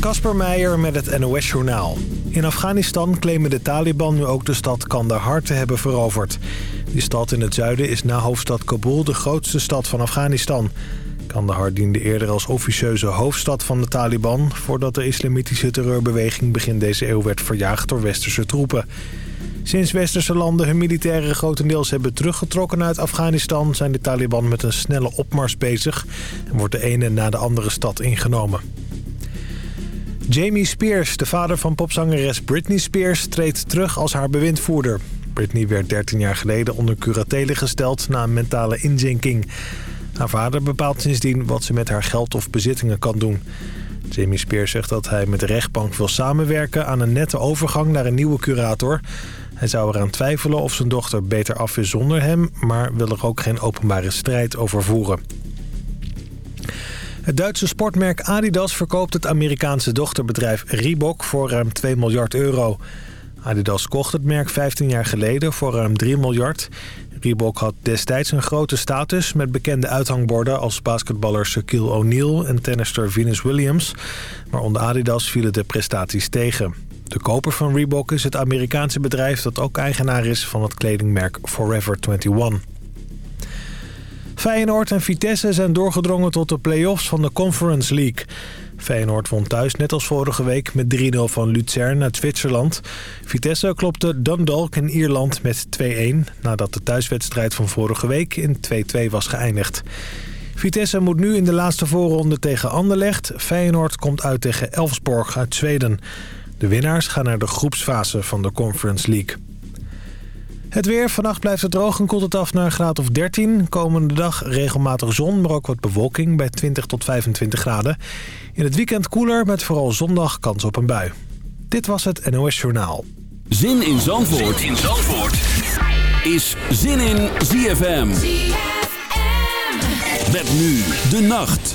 Kasper Meijer met het NOS-journaal. In Afghanistan claimen de Taliban nu ook de stad Kandahar te hebben veroverd. Die stad in het zuiden is na hoofdstad Kabul de grootste stad van Afghanistan. Kandahar diende eerder als officieuze hoofdstad van de Taliban... voordat de islamitische terreurbeweging begin deze eeuw werd verjaagd door westerse troepen. Sinds westerse landen hun militairen grotendeels hebben teruggetrokken uit Afghanistan... zijn de Taliban met een snelle opmars bezig... en wordt de ene na de andere stad ingenomen. Jamie Spears, de vader van popzangeres Britney Spears... treedt terug als haar bewindvoerder. Britney werd 13 jaar geleden onder curatele gesteld... na een mentale inzinking. Haar vader bepaalt sindsdien wat ze met haar geld of bezittingen kan doen. Jamie Spears zegt dat hij met de rechtbank wil samenwerken... aan een nette overgang naar een nieuwe curator... Hij zou eraan twijfelen of zijn dochter beter af is zonder hem... maar wil er ook geen openbare strijd over voeren. Het Duitse sportmerk Adidas verkoopt het Amerikaanse dochterbedrijf Reebok voor ruim 2 miljard euro. Adidas kocht het merk 15 jaar geleden voor ruim 3 miljard. Reebok had destijds een grote status met bekende uithangborden als basketballer Shaquille O'Neal en tennister Venus Williams. Maar onder Adidas vielen de prestaties tegen. De koper van Reebok is het Amerikaanse bedrijf dat ook eigenaar is van het kledingmerk Forever 21. Feyenoord en Vitesse zijn doorgedrongen tot de play-offs van de Conference League. Feyenoord won thuis net als vorige week met 3-0 van Luzern uit Zwitserland. Vitesse klopte Dundalk in Ierland met 2-1... nadat de thuiswedstrijd van vorige week in 2-2 was geëindigd. Vitesse moet nu in de laatste voorronde tegen Anderlecht. Feyenoord komt uit tegen Elfsborg uit Zweden. De winnaars gaan naar de groepsfase van de Conference League. Het weer. Vannacht blijft het droog en koelt het af naar een graad of 13. Komende dag regelmatig zon, maar ook wat bewolking bij 20 tot 25 graden. In het weekend koeler met vooral zondag kans op een bui. Dit was het NOS Journaal. Zin in Zandvoort, zin in Zandvoort. is Zin in ZFM. ZFM. Met nu de nacht.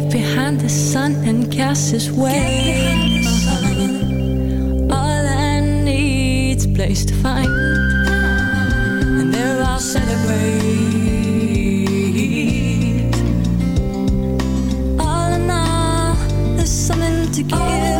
get behind the sun and cast his way. All I need's place to find, and there I'll celebrate. All in all, there's something to give.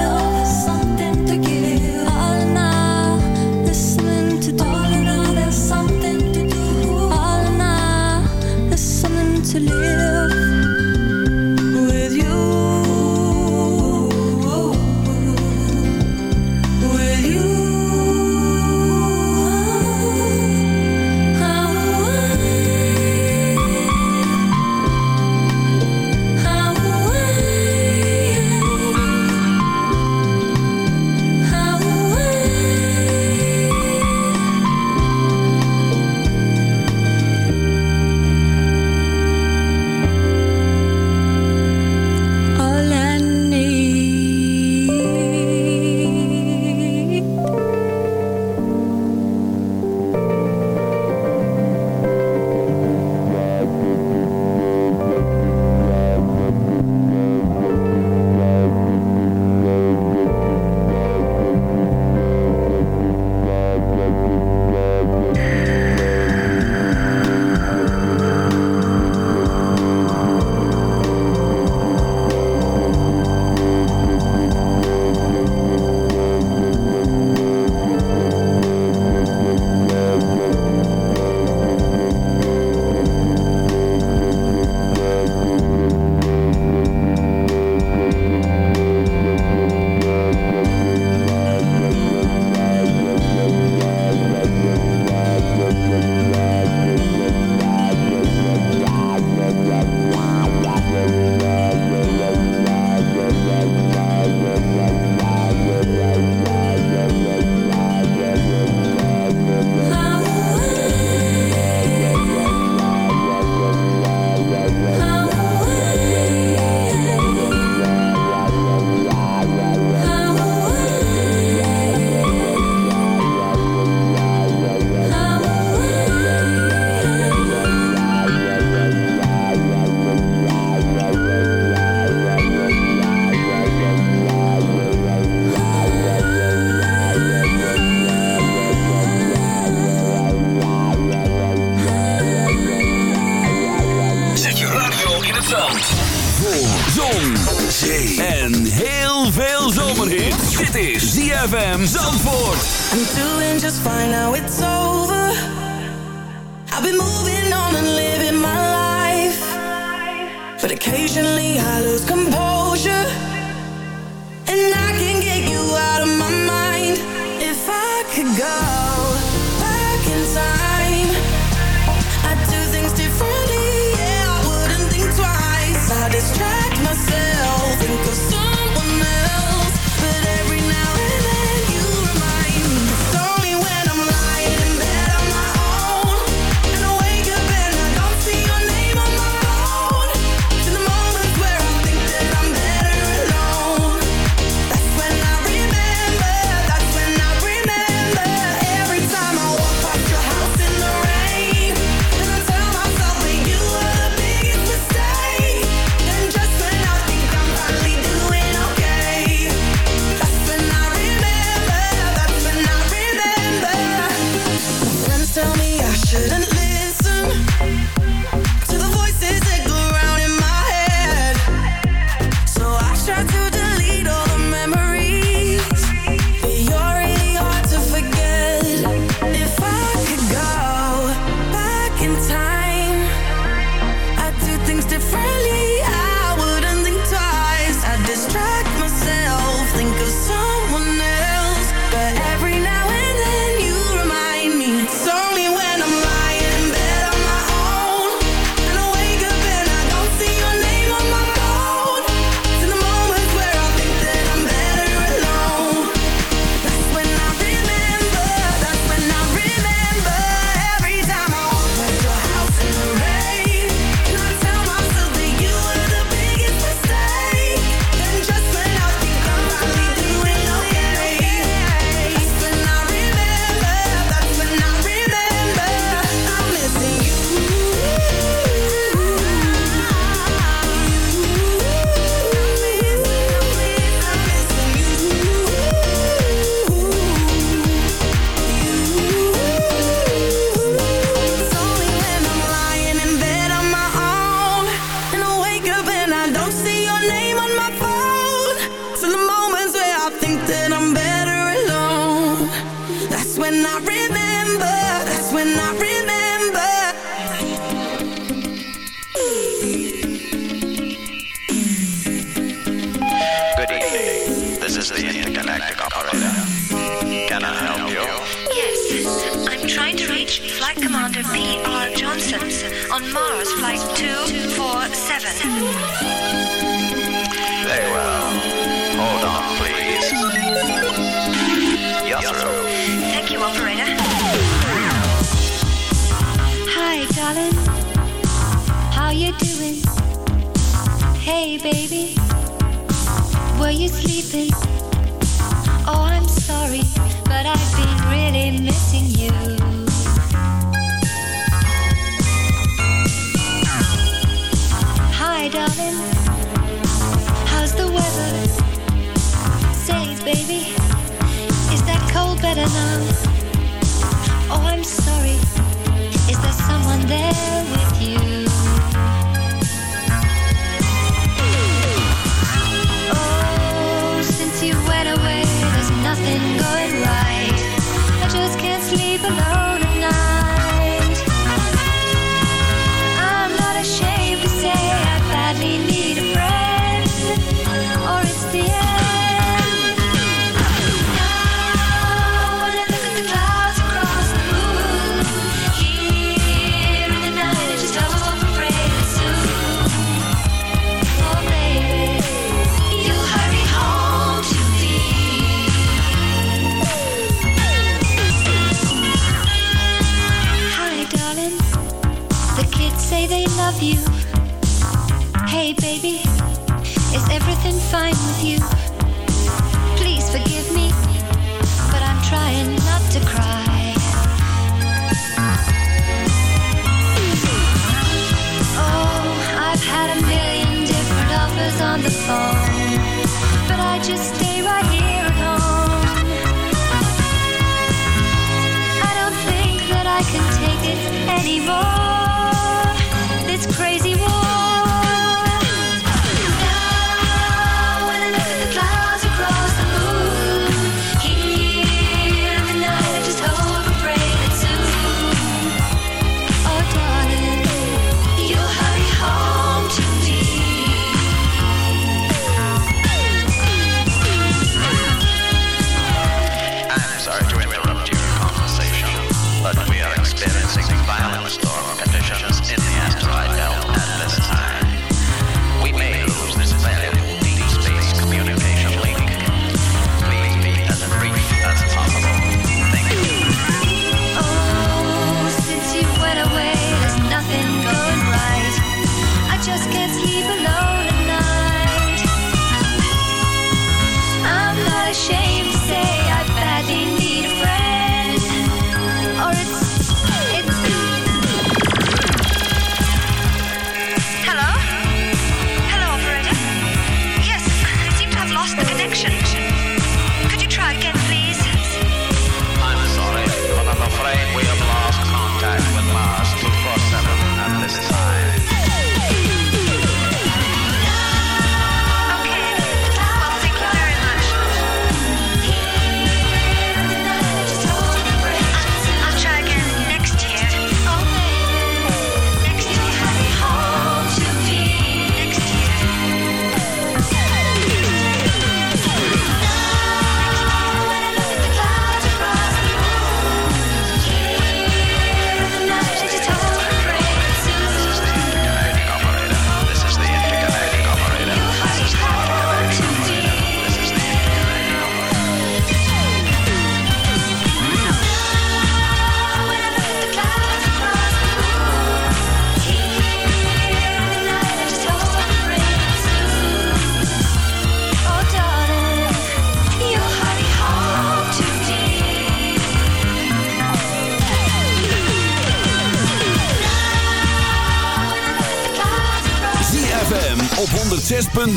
trying to reach Flight Commander P.R. Johnson on Mars Flight 247. Very well. Hold on, please. You're. Thank you, operator. Hi, darling. How you doing? Hey, baby. Were you sleeping? Oh, I'm sorry but I've been really missing you. Hi, darling. How's the weather? Say, baby, is that cold better now? Oh, I'm sorry. Is there someone there? but I just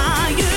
fire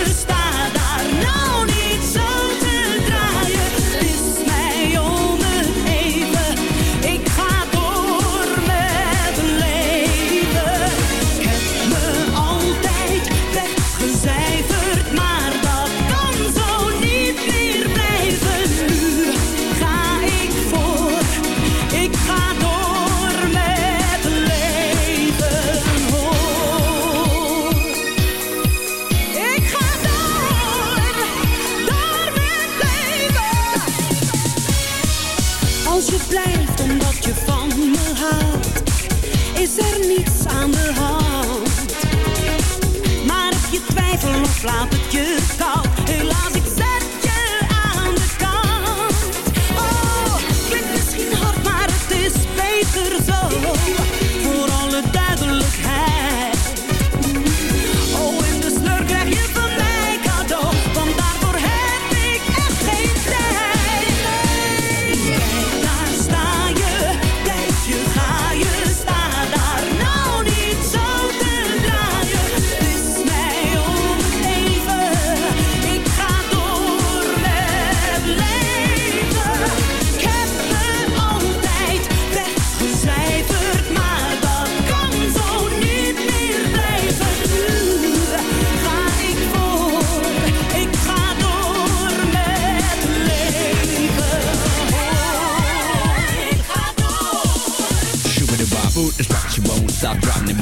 slaap het je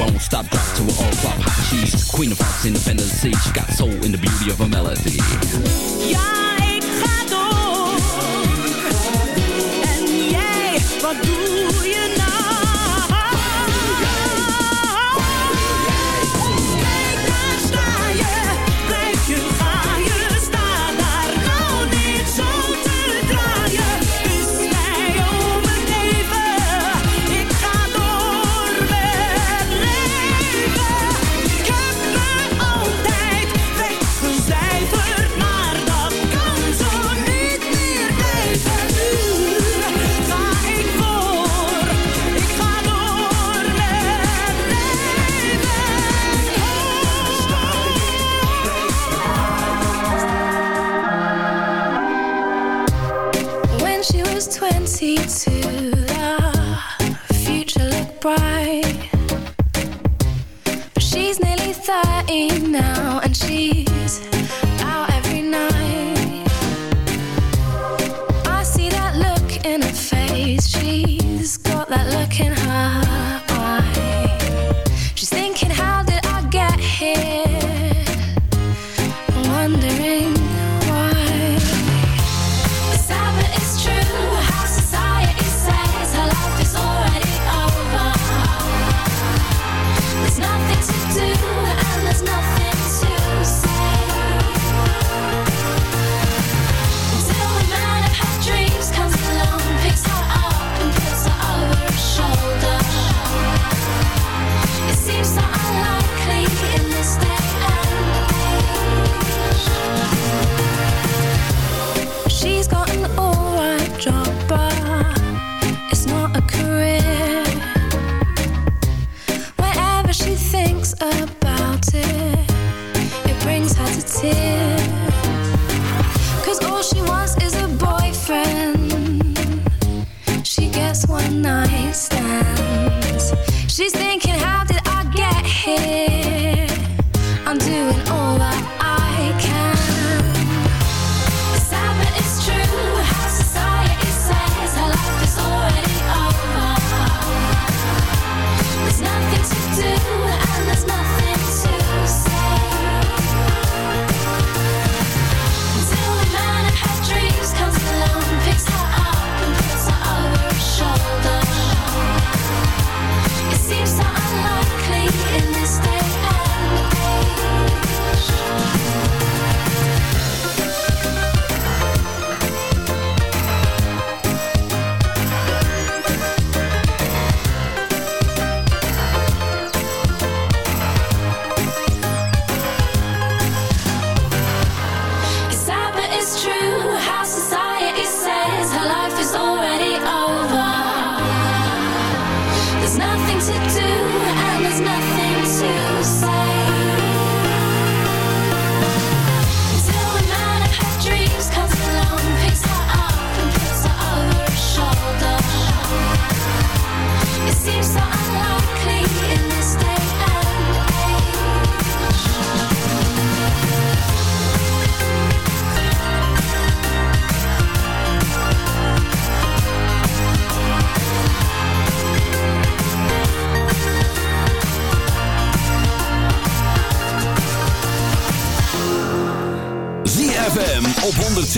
won't stop, drop to an all flop. Hot cheese, queen of hearts, independent sea. She got soul in the beauty of a melody. Ja, ik ga door. En jij, wat doe je nou? sincere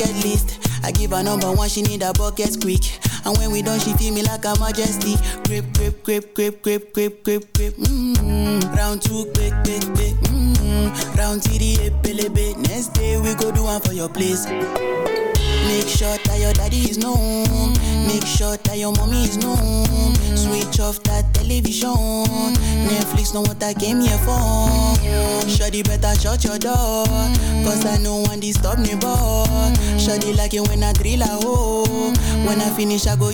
Bucket list. I give her number one, she need a bucket quick. And when we done, she feel me like a majesty. Grip, grip, grip, grip, grip, grip, grip, grip. Mm-hmm. Round two, quick, quick, quick. Mm-hmm. Round three, epelebe. Next day we go do one for your place. Make sure that your daddy is known. Make sure that your mommy is known. Switch off that television. Netflix know what I came here for. Shawty better shut your door. Cause I know one disturb me, boy. Shawty like it when I drill a hole. Oh. When I finish, I go.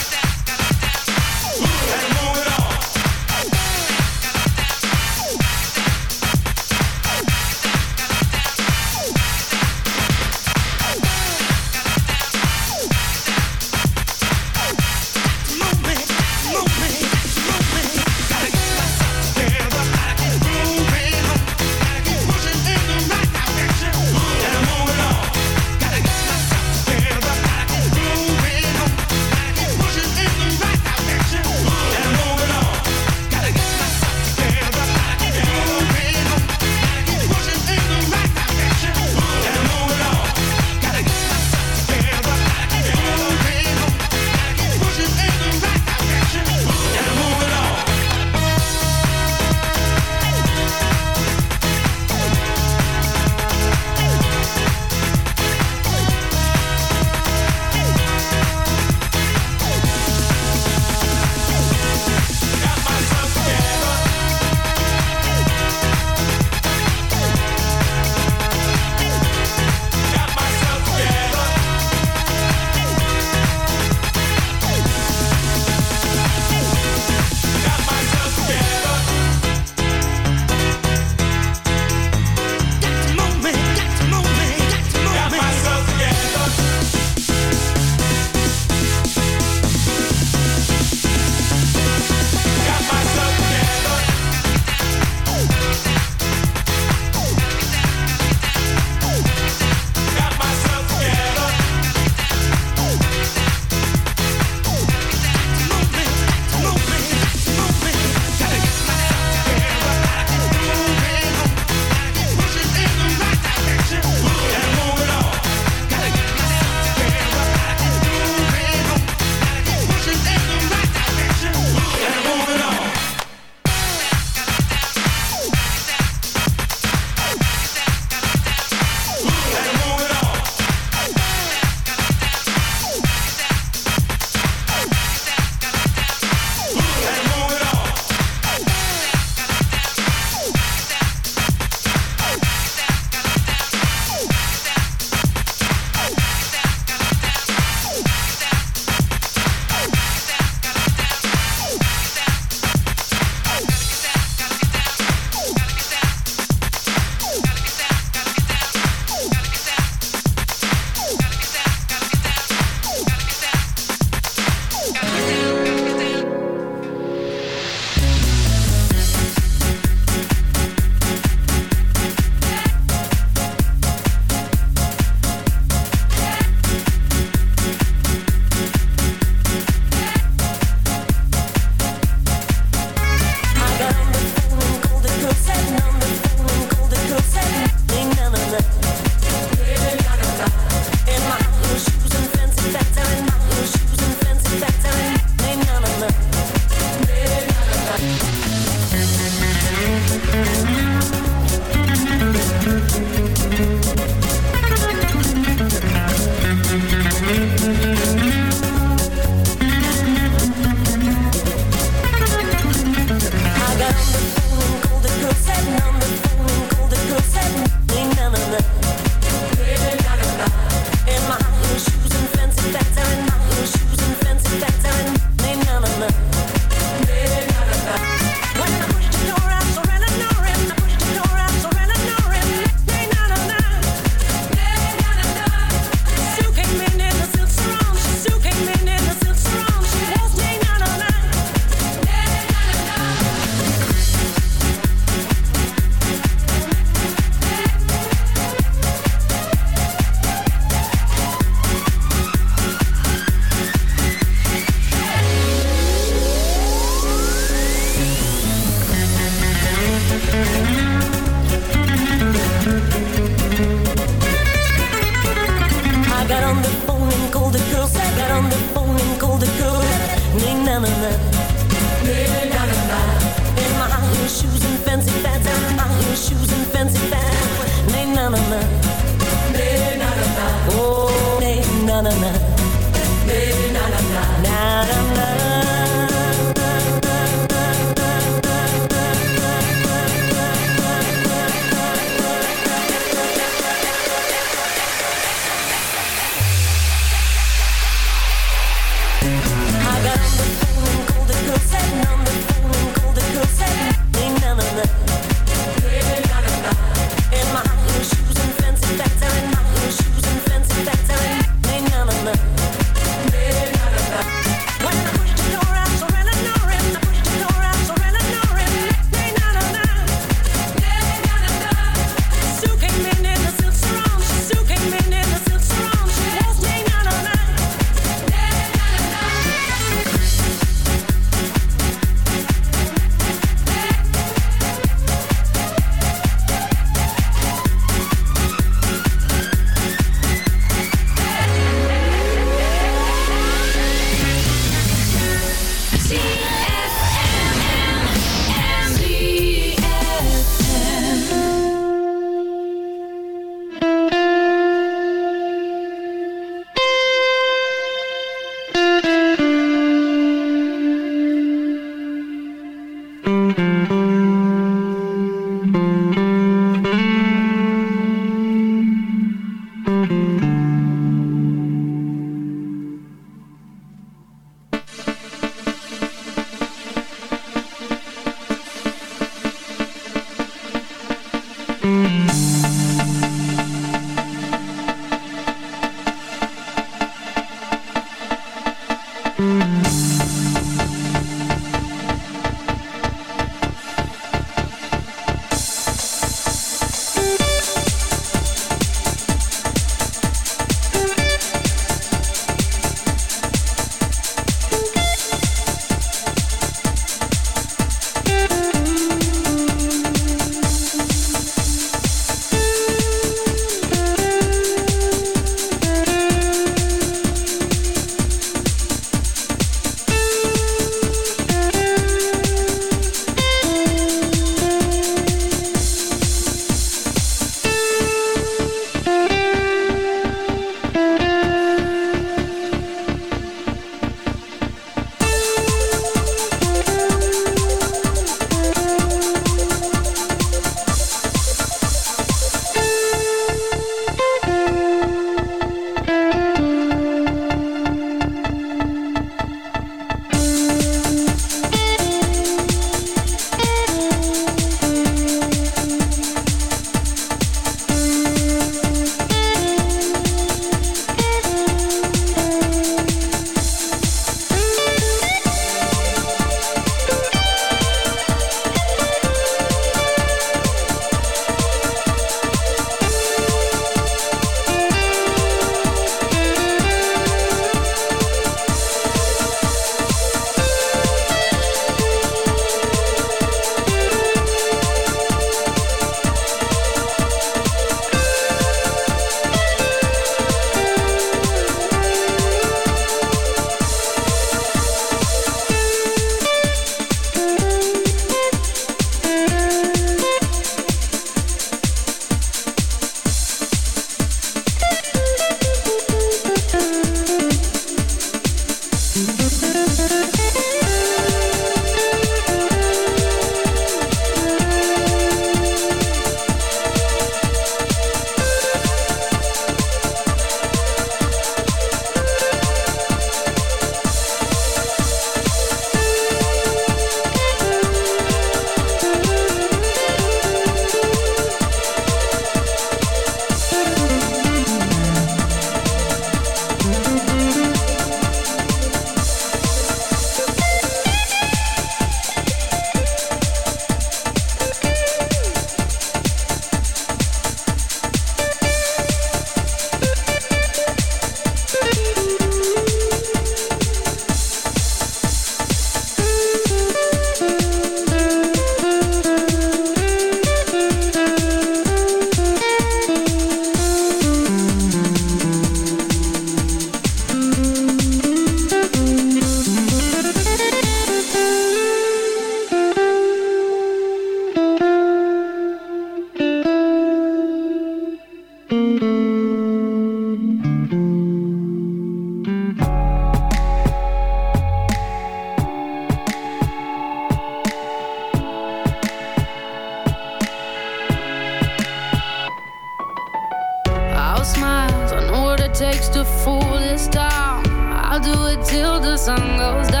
sun goes down